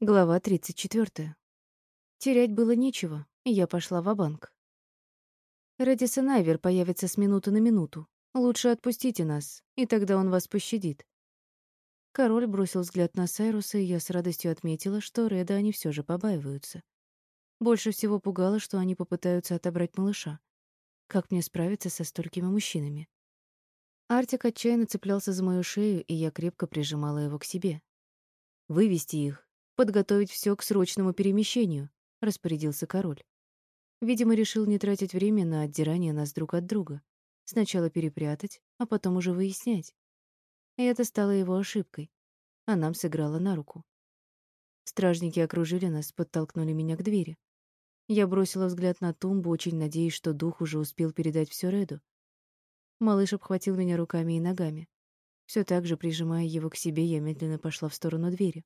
Глава 34. Терять было нечего, и я пошла в банк Редисон Айвер появится с минуты на минуту. Лучше отпустите нас, и тогда он вас пощадит. Король бросил взгляд на Сайруса, и я с радостью отметила, что Реда они все же побаиваются. Больше всего пугало, что они попытаются отобрать малыша. Как мне справиться со столькими мужчинами? Артик отчаянно цеплялся за мою шею, и я крепко прижимала его к себе. «Вывести их, подготовить все к срочному перемещению», — распорядился король. Видимо, решил не тратить время на отдирание нас друг от друга. Сначала перепрятать, а потом уже выяснять. И это стало его ошибкой, а нам сыграло на руку. Стражники окружили нас, подтолкнули меня к двери. Я бросила взгляд на тумбу, очень надеясь, что дух уже успел передать все Реду. Малыш обхватил меня руками и ногами. Все так же, прижимая его к себе, я медленно пошла в сторону двери.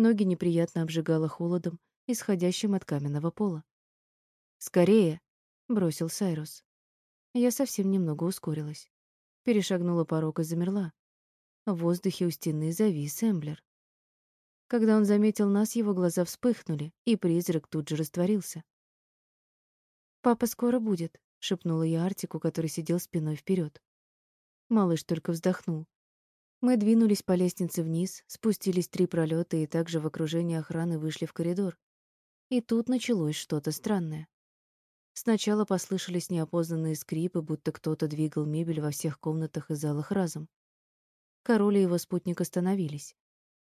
Ноги неприятно обжигало холодом, исходящим от каменного пола. «Скорее!» — бросил Сайрус. Я совсем немного ускорилась. Перешагнула порог и замерла. В воздухе у стены завис Эмблер. Когда он заметил нас, его глаза вспыхнули, и призрак тут же растворился. «Папа скоро будет», — шепнула я Артику, который сидел спиной вперед. Малыш только вздохнул. Мы двинулись по лестнице вниз, спустились три пролета и также в окружении охраны вышли в коридор. И тут началось что-то странное. Сначала послышались неопознанные скрипы, будто кто-то двигал мебель во всех комнатах и залах разом. Король и его спутник остановились.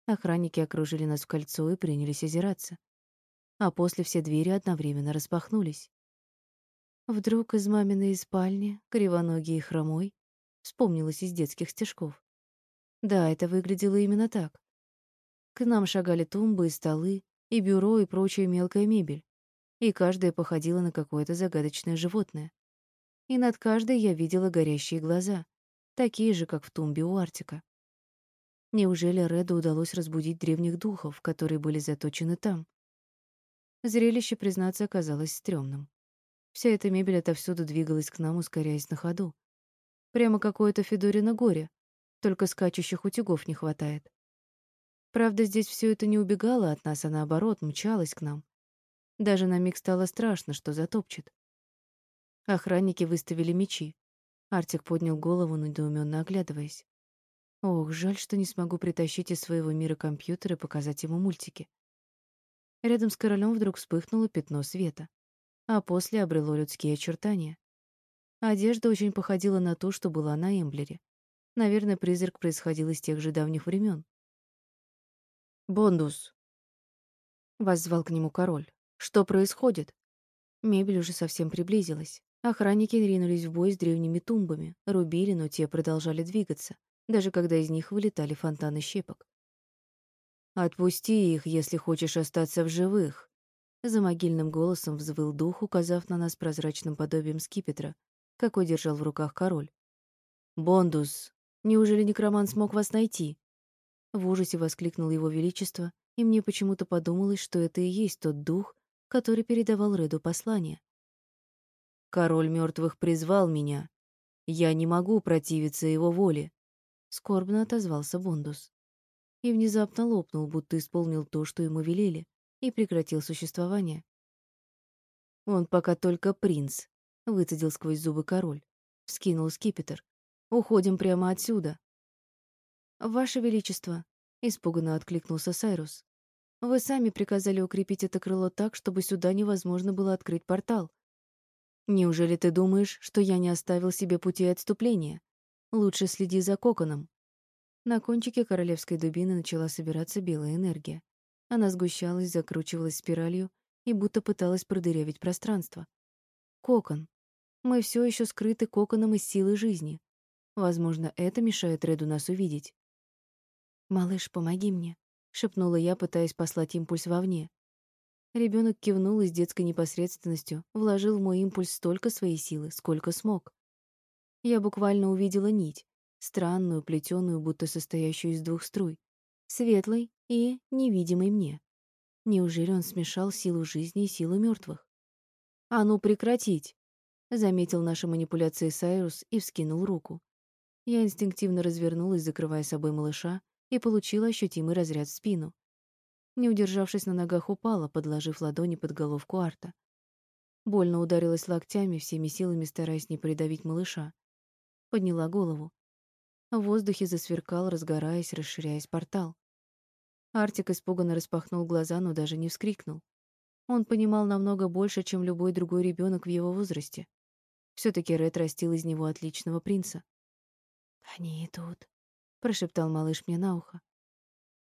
Охранники окружили нас в кольцо и принялись озираться. А после все двери одновременно распахнулись. Вдруг из маминой спальни, кривоногий и хромой, вспомнилось из детских стишков. Да, это выглядело именно так. К нам шагали тумбы и столы, и бюро, и прочая мелкая мебель. И каждая походила на какое-то загадочное животное. И над каждой я видела горящие глаза, такие же, как в тумбе у Артика. Неужели Реду удалось разбудить древних духов, которые были заточены там? Зрелище, признаться, оказалось стрёмным. Вся эта мебель отовсюду двигалась к нам, ускоряясь на ходу. Прямо какое-то Федорино горе, только скачущих утюгов не хватает. Правда, здесь все это не убегало от нас, а наоборот, мчалось к нам. Даже на миг стало страшно, что затопчет. Охранники выставили мечи. Артик поднял голову, недоуменно оглядываясь. Ох, жаль, что не смогу притащить из своего мира компьютер и показать ему мультики. Рядом с королем вдруг вспыхнуло пятно света, а после обрело людские очертания. Одежда очень походила на ту, что была на Эмблере, Наверное, призрак происходил из тех же давних времен. «Бондус!» — воззвал к нему король. «Что происходит?» Мебель уже совсем приблизилась. Охранники ринулись в бой с древними тумбами, рубили, но те продолжали двигаться, даже когда из них вылетали фонтаны щепок. «Отпусти их, если хочешь остаться в живых!» За могильным голосом взвыл дух, указав на нас прозрачным подобием скипетра, какой держал в руках король. «Бондус, Неужели некромант смог вас найти?» В ужасе воскликнул его величество, и мне почему-то подумалось, что это и есть тот дух, который передавал Реду послание. «Король мертвых призвал меня. Я не могу противиться его воле», — скорбно отозвался Бондус. И внезапно лопнул, будто исполнил то, что ему велели, и прекратил существование. «Он пока только принц», — выцедил сквозь зубы король. Скинул скипетр. Уходим прямо отсюда. Ваше величество, испуганно откликнулся Сайрус. Вы сами приказали укрепить это крыло так, чтобы сюда невозможно было открыть портал. Неужели ты думаешь, что я не оставил себе пути отступления? Лучше следи за коконом. На кончике королевской дубины начала собираться белая энергия. Она сгущалась, закручивалась спиралью и будто пыталась продырявить пространство. Кокон. Мы все еще скрыты коконом из силы жизни. Возможно, это мешает Реду нас увидеть. «Малыш, помоги мне», — шепнула я, пытаясь послать импульс вовне. Ребенок кивнул и с детской непосредственностью вложил в мой импульс столько своей силы, сколько смог. Я буквально увидела нить, странную, плетеную, будто состоящую из двух струй, светлой и невидимой мне. Неужели он смешал силу жизни и силу мертвых? «А ну прекратить!» — заметил наши манипуляции Сайрус и вскинул руку. Я инстинктивно развернулась, закрывая собой малыша, и получила ощутимый разряд в спину. Не удержавшись на ногах, упала, подложив ладони под головку Арта. Больно ударилась локтями, всеми силами стараясь не придавить малыша. Подняла голову. В воздухе засверкал, разгораясь, расширяясь портал. Артик испуганно распахнул глаза, но даже не вскрикнул. Он понимал намного больше, чем любой другой ребенок в его возрасте. все таки Ред растил из него отличного принца. «Они идут», — прошептал малыш мне на ухо.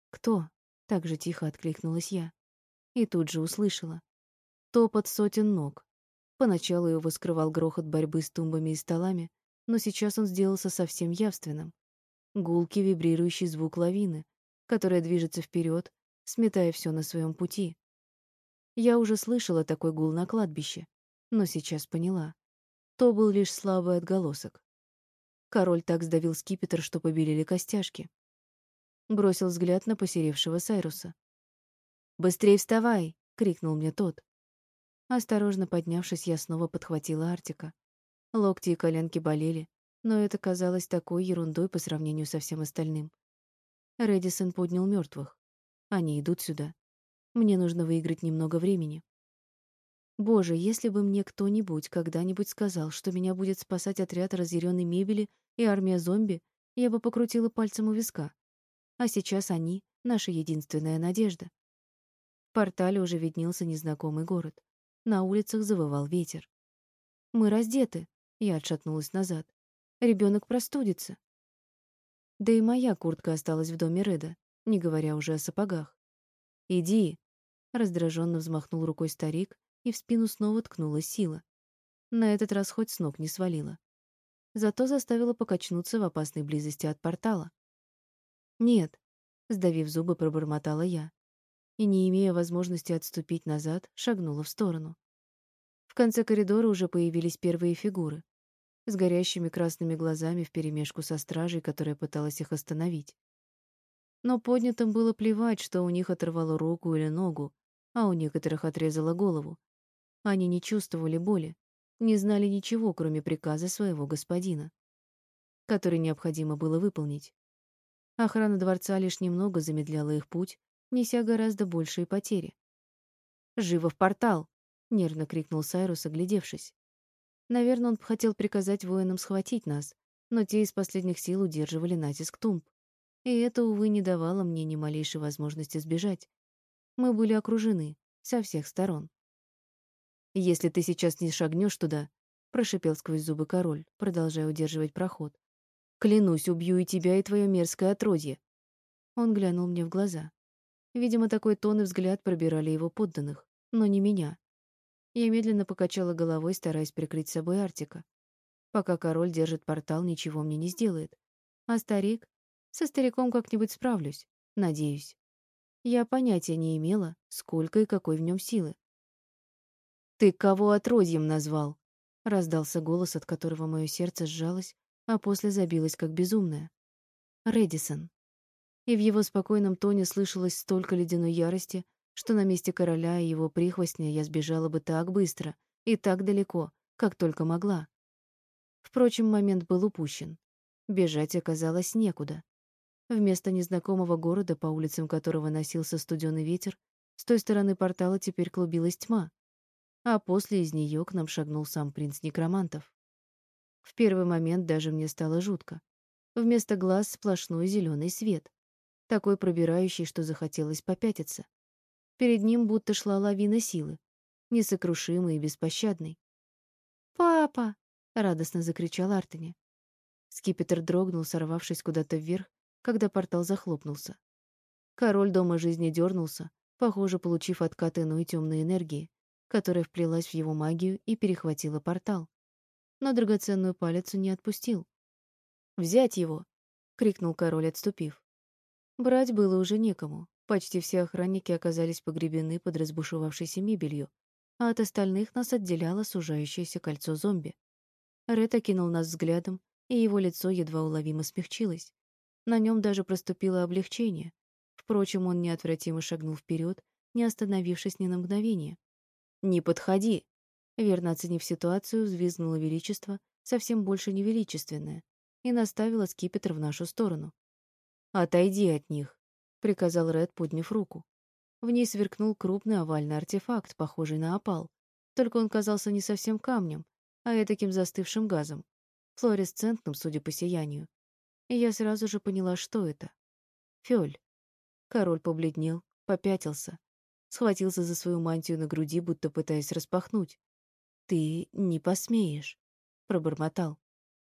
«Кто?» — так же тихо откликнулась я. И тут же услышала. Топот сотен ног. Поначалу его скрывал грохот борьбы с тумбами и столами, но сейчас он сделался совсем явственным. Гулкий вибрирующий звук лавины, которая движется вперед, сметая все на своем пути. Я уже слышала такой гул на кладбище, но сейчас поняла. То был лишь слабый отголосок. Король так сдавил скипетр, что побелели костяшки. Бросил взгляд на посеревшего Сайруса. «Быстрей вставай!» — крикнул мне тот. Осторожно поднявшись, я снова подхватила Артика. Локти и коленки болели, но это казалось такой ерундой по сравнению со всем остальным. Редисон поднял мертвых. Они идут сюда. Мне нужно выиграть немного времени. Боже, если бы мне кто-нибудь когда-нибудь сказал, что меня будет спасать отряд разъяренной мебели и армия зомби, я бы покрутила пальцем у виска. А сейчас они — наша единственная надежда. В портале уже виднелся незнакомый город. На улицах завывал ветер. «Мы раздеты», — я отшатнулась назад. Ребенок простудится. Да и моя куртка осталась в доме Реда, не говоря уже о сапогах. «Иди!» — раздраженно взмахнул рукой старик, и в спину снова ткнулась сила. На этот раз хоть с ног не свалила. Зато заставила покачнуться в опасной близости от портала. «Нет», — сдавив зубы, пробормотала я. И, не имея возможности отступить назад, шагнула в сторону. В конце коридора уже появились первые фигуры с горящими красными глазами вперемешку со стражей, которая пыталась их остановить. Но поднятым было плевать, что у них оторвало руку или ногу, а у некоторых отрезало голову. Они не чувствовали боли, не знали ничего, кроме приказа своего господина, который необходимо было выполнить. Охрана дворца лишь немного замедляла их путь, неся гораздо большие потери. «Живо в портал!» — нервно крикнул Сайрус, оглядевшись. Наверное, он хотел приказать воинам схватить нас, но те из последних сил удерживали натиск тумб. И это, увы, не давало мне ни малейшей возможности сбежать. Мы были окружены со всех сторон. «Если ты сейчас не шагнешь туда», — прошипел сквозь зубы король, продолжая удерживать проход, «клянусь, убью и тебя, и твое мерзкое отродье». Он глянул мне в глаза. Видимо, такой тон и взгляд пробирали его подданных, но не меня. Я медленно покачала головой, стараясь прикрыть собой Артика. Пока король держит портал, ничего мне не сделает. А старик? Со стариком как-нибудь справлюсь, надеюсь. Я понятия не имела, сколько и какой в нем силы. «Ты кого отродьем назвал?» — раздался голос, от которого мое сердце сжалось, а после забилось как безумное. «Редисон». И в его спокойном тоне слышалось столько ледяной ярости, что на месте короля и его прихвостня я сбежала бы так быстро и так далеко, как только могла. Впрочем, момент был упущен. Бежать оказалось некуда. Вместо незнакомого города, по улицам которого носился студеный ветер, с той стороны портала теперь клубилась тьма, а после из нее к нам шагнул сам принц некромантов. В первый момент даже мне стало жутко. Вместо глаз сплошной зеленый свет, такой пробирающий, что захотелось попятиться. Перед ним будто шла лавина силы, несокрушимой и беспощадной. «Папа!» — радостно закричал Артене. Скипетр дрогнул, сорвавшись куда-то вверх, когда портал захлопнулся. Король дома жизни дернулся, похоже, получив откат иной темной энергии, которая вплелась в его магию и перехватила портал. Но драгоценную палицу не отпустил. «Взять его!» — крикнул король, отступив. Брать было уже некому. Почти все охранники оказались погребены под разбушевавшейся мебелью, а от остальных нас отделяло сужающееся кольцо зомби. Ред окинул нас взглядом, и его лицо едва уловимо смягчилось. На нем даже проступило облегчение. Впрочем, он неотвратимо шагнул вперед, не остановившись ни на мгновение. «Не подходи!» Верно оценив ситуацию, взвизгнуло величество, совсем больше невеличественное, и наставило скипетр в нашу сторону. «Отойди от них!» — приказал Ред, подняв руку. В ней сверкнул крупный овальный артефакт, похожий на опал. Только он казался не совсем камнем, а таким застывшим газом, флуоресцентным, судя по сиянию. И я сразу же поняла, что это. Фёль. Король побледнел, попятился, схватился за свою мантию на груди, будто пытаясь распахнуть. «Ты не посмеешь», — пробормотал.